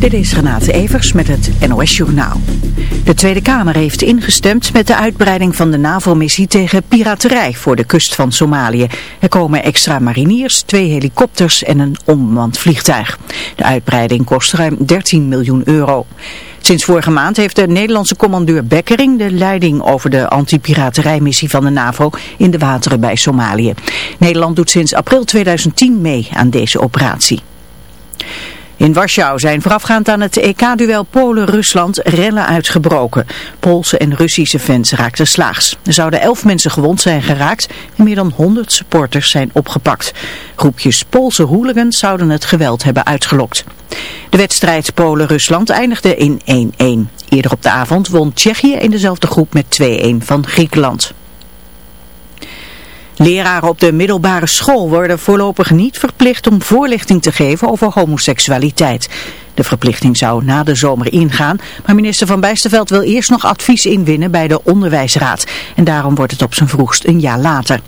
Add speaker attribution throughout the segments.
Speaker 1: Dit is Renate Evers met het NOS Journaal. De Tweede Kamer heeft ingestemd met de uitbreiding van de NAVO-missie tegen piraterij voor de kust van Somalië. Er komen extra mariniers, twee helikopters en een onbemand vliegtuig. De uitbreiding kost ruim 13 miljoen euro. Sinds vorige maand heeft de Nederlandse commandeur Bekkering de leiding over de anti-piraterijmissie van de NAVO in de wateren bij Somalië. Nederland doet sinds april 2010 mee aan deze operatie. In Warschau zijn voorafgaand aan het EK-duel Polen-Rusland rellen uitgebroken. Poolse en Russische fans raakten slaags. Er zouden elf mensen gewond zijn geraakt en meer dan 100 supporters zijn opgepakt. Groepjes Poolse hooligans zouden het geweld hebben uitgelokt. De wedstrijd Polen-Rusland eindigde in 1-1. Eerder op de avond won Tsjechië in dezelfde groep met 2-1 van Griekenland. Leraren op de middelbare school worden voorlopig niet verplicht om voorlichting te geven over homoseksualiteit. De verplichting zou na de zomer ingaan, maar minister Van Bijsterveld wil eerst nog advies inwinnen bij de onderwijsraad. En daarom wordt het op zijn vroegst een jaar later.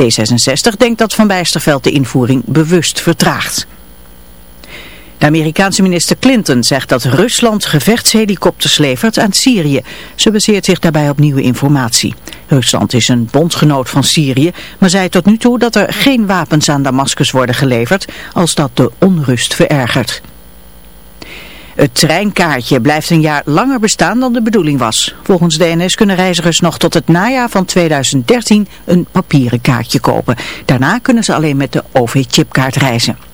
Speaker 1: D66 denkt dat Van Bijsterveld de invoering bewust vertraagt. De Amerikaanse minister Clinton zegt dat Rusland gevechtshelikopters levert aan Syrië. Ze baseert zich daarbij op nieuwe informatie. Rusland is een bondgenoot van Syrië, maar zei tot nu toe dat er geen wapens aan Damascus worden geleverd als dat de onrust verergert. Het treinkaartje blijft een jaar langer bestaan dan de bedoeling was. Volgens de NS kunnen reizigers nog tot het najaar van 2013 een papieren kaartje kopen. Daarna kunnen ze alleen met de OV-chipkaart reizen.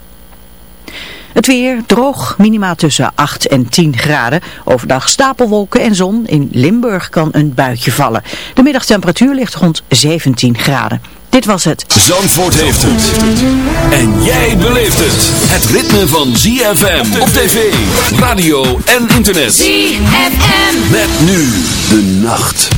Speaker 1: Het weer droog, minima tussen 8 en 10 graden. Overdag stapelwolken en zon. In Limburg kan een buitje vallen. De middagtemperatuur ligt rond 17 graden. Dit was het.
Speaker 2: Zandvoort heeft het. En jij beleeft het. Het ritme van ZFM op tv, radio en internet. ZFM. Met nu de nacht.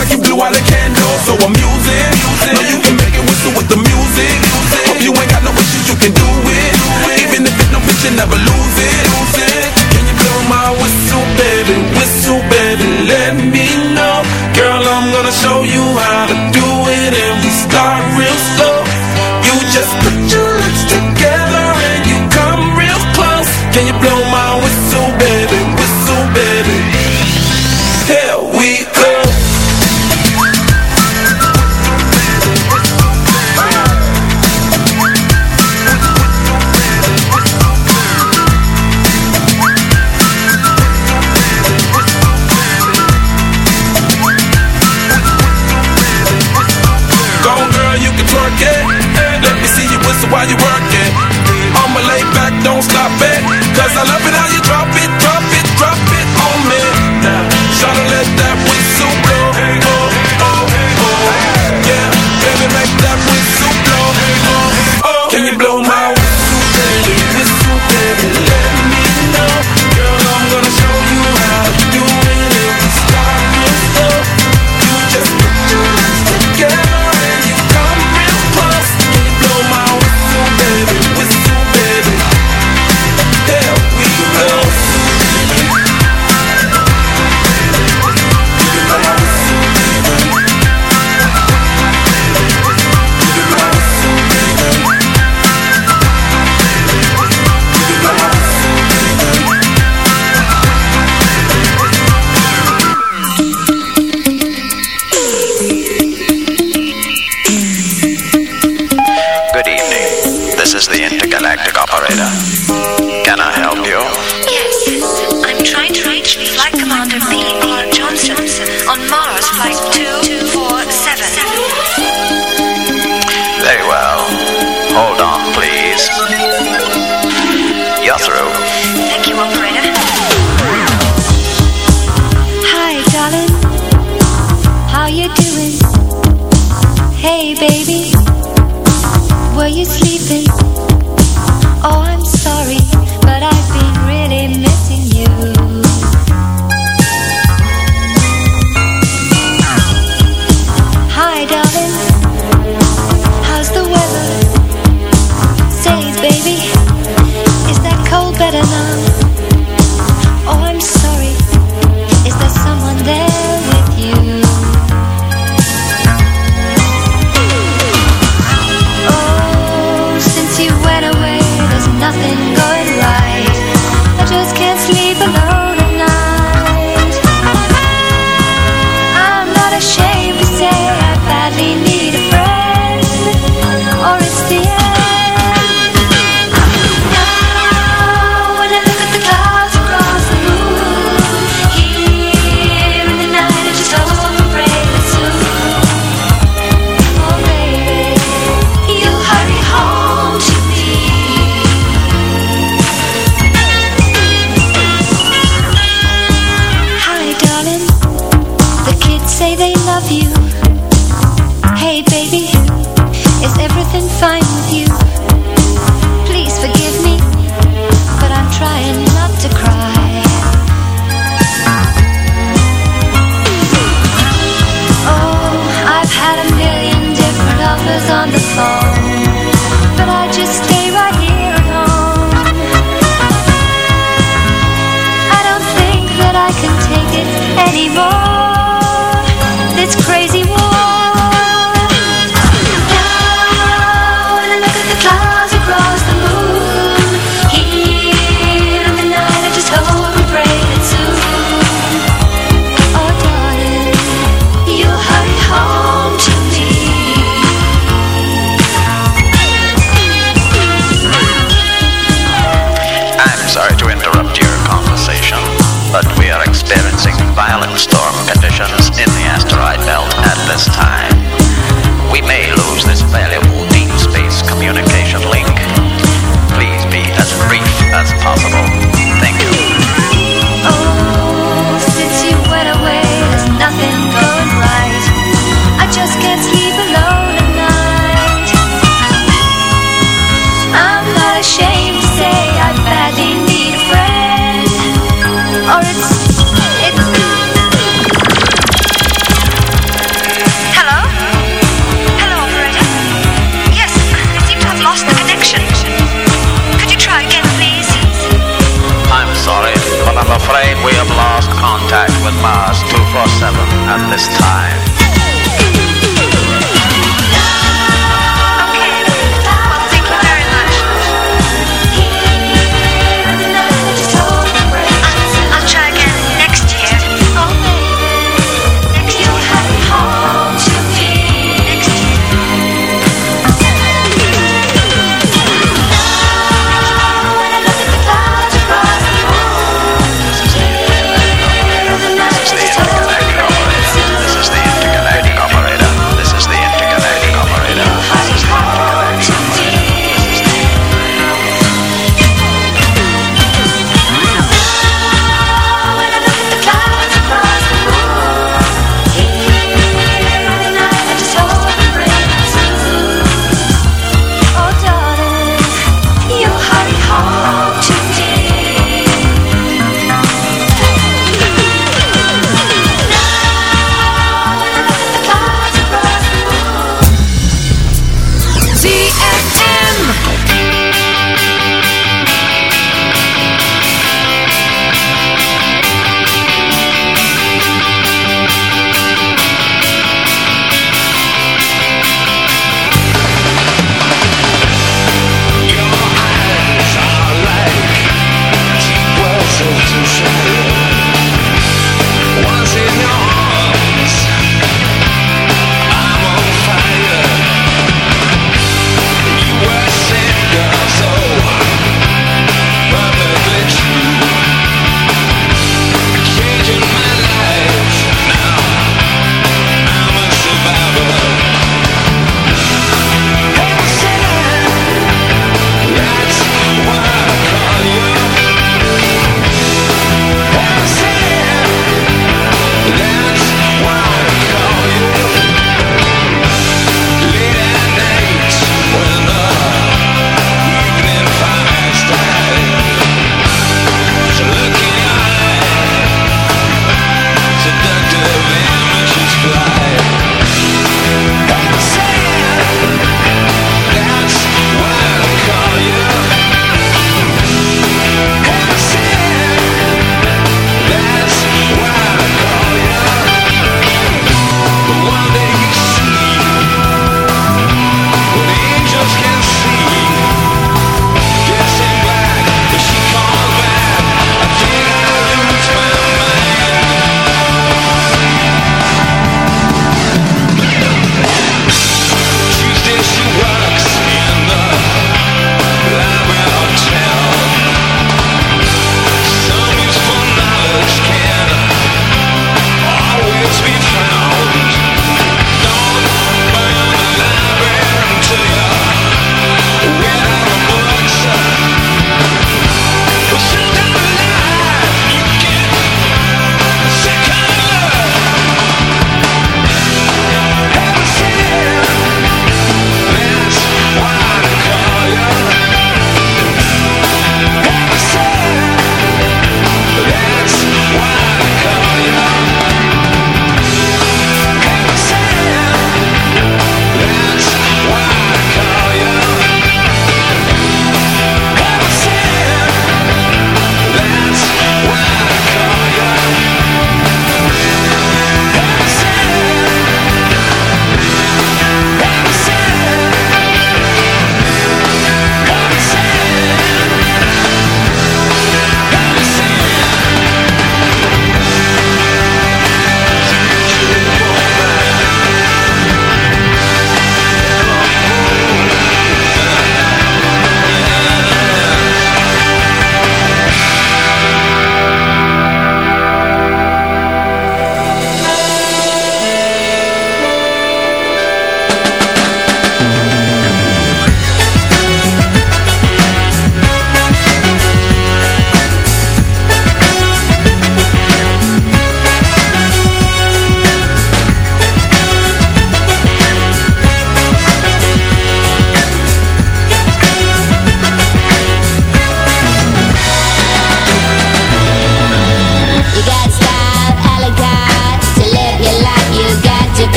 Speaker 3: like you blew out a candle. So I'm
Speaker 2: using, using.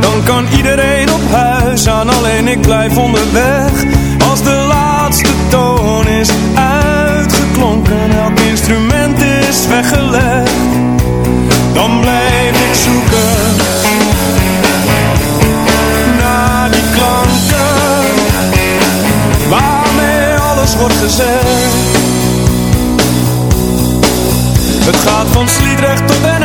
Speaker 4: dan kan iedereen op huis aan, alleen ik blijf onderweg. Als de laatste toon is uitgeklonken, elk instrument is weggelegd. Dan blijf ik zoeken. Naar die klanken, waarmee alles wordt gezegd. Het gaat van Sliedrecht tot Den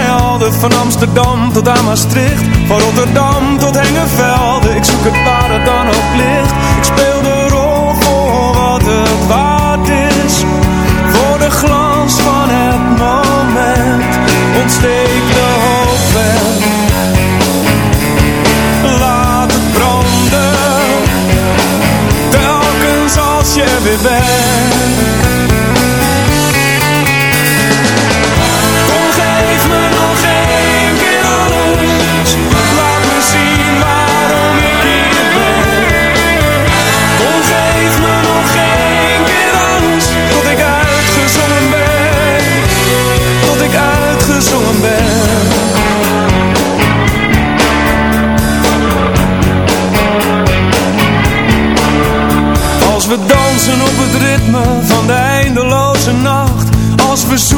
Speaker 4: van Amsterdam tot aan Maastricht van Rotterdam tot Hengevelde, ik zoek het waar dan ook ligt. Ik speel de rol voor wat het waard is. Voor de glans van het moment ontsteek de hoop en Laat het branden, telkens als je weer bent.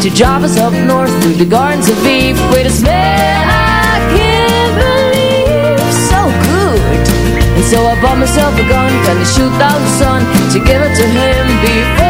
Speaker 5: To
Speaker 6: Java's up north Through the gardens of Eve. Wait a smell I can't believe So good. And so I bought myself a gun Gonna shoot out the sun To give it to him before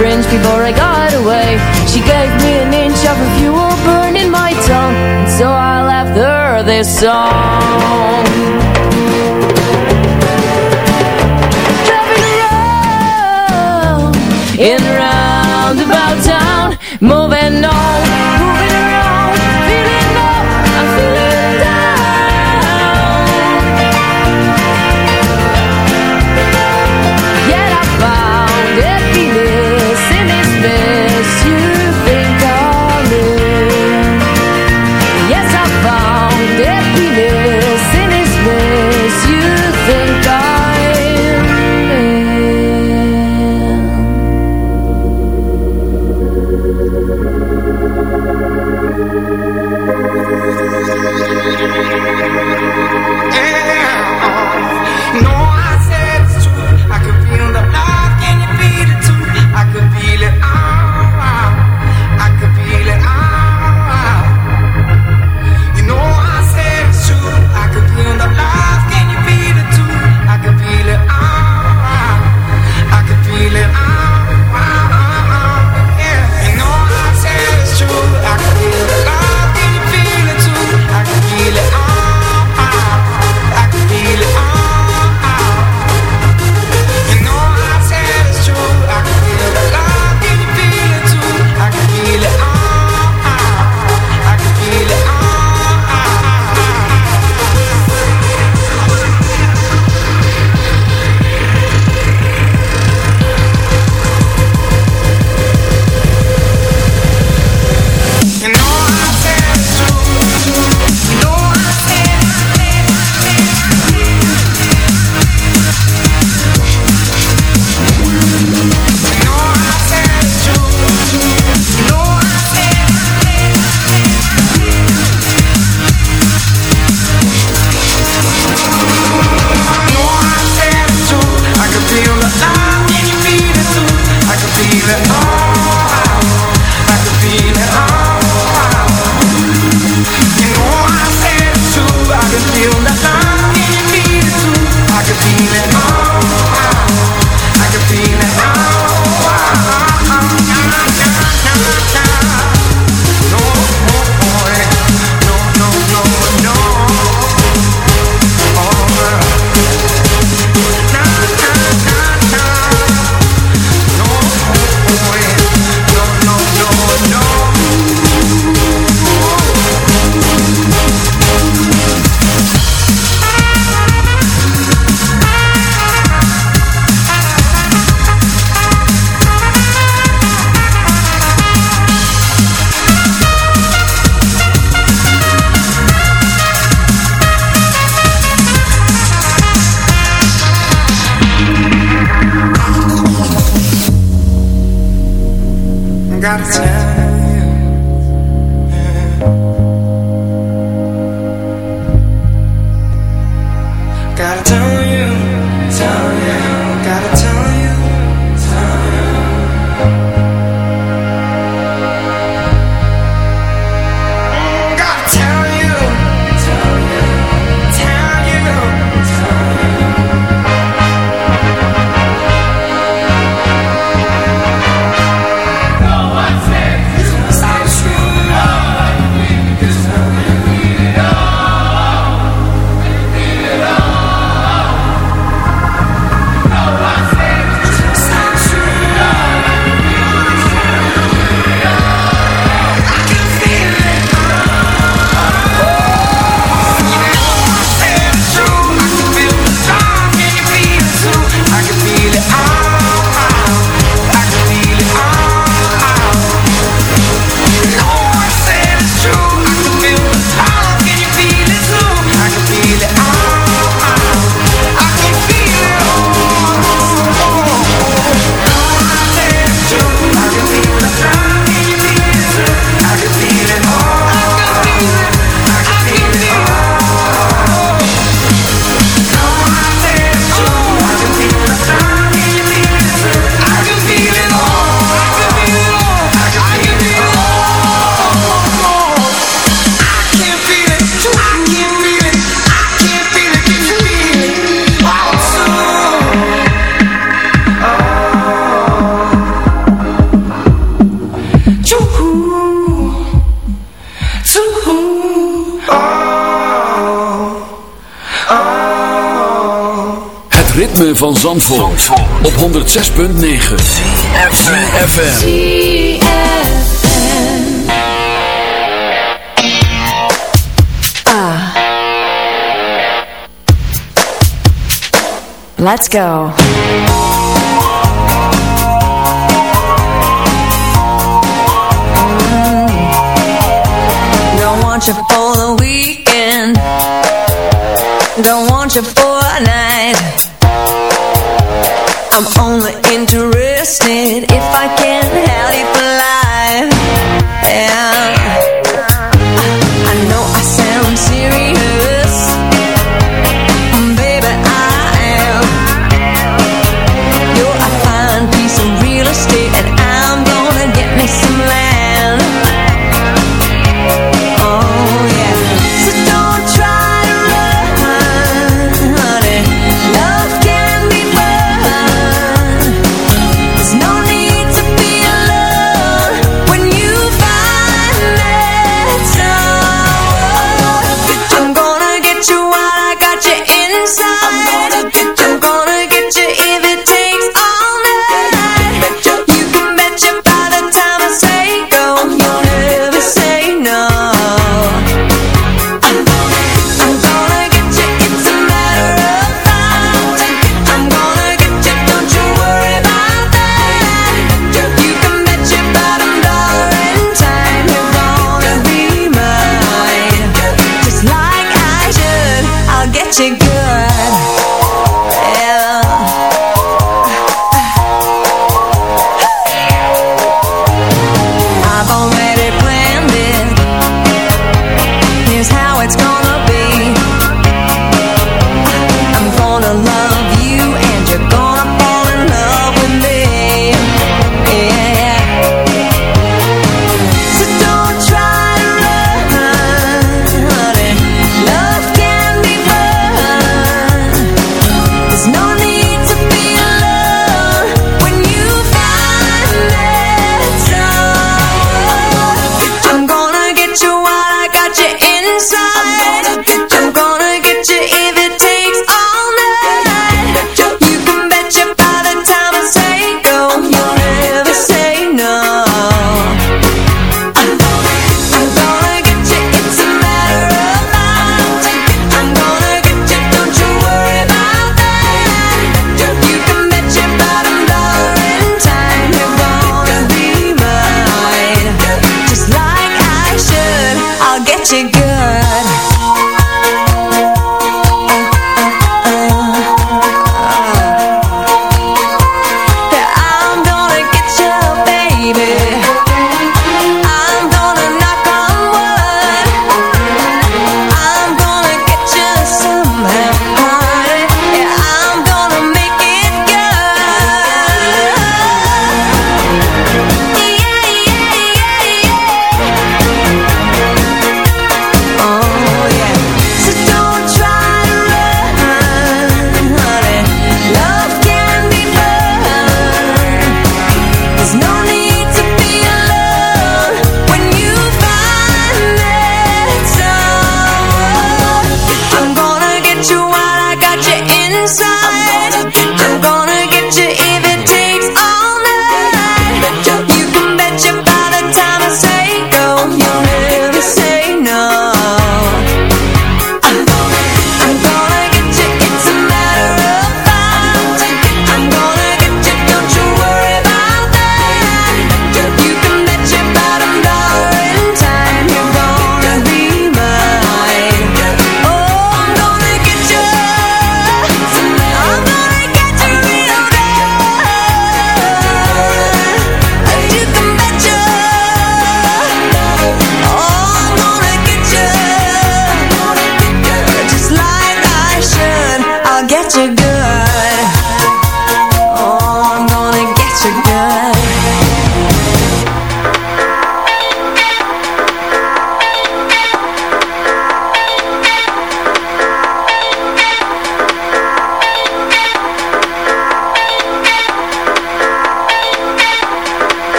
Speaker 6: fringe before I got away She gave me an inch of her fuel burning my tongue and So I left her this song Driving around in a roundabout town, moving on.
Speaker 2: van Zandvoort, op 106.9 CFFM Ah
Speaker 7: Let's go mm. Don't want you.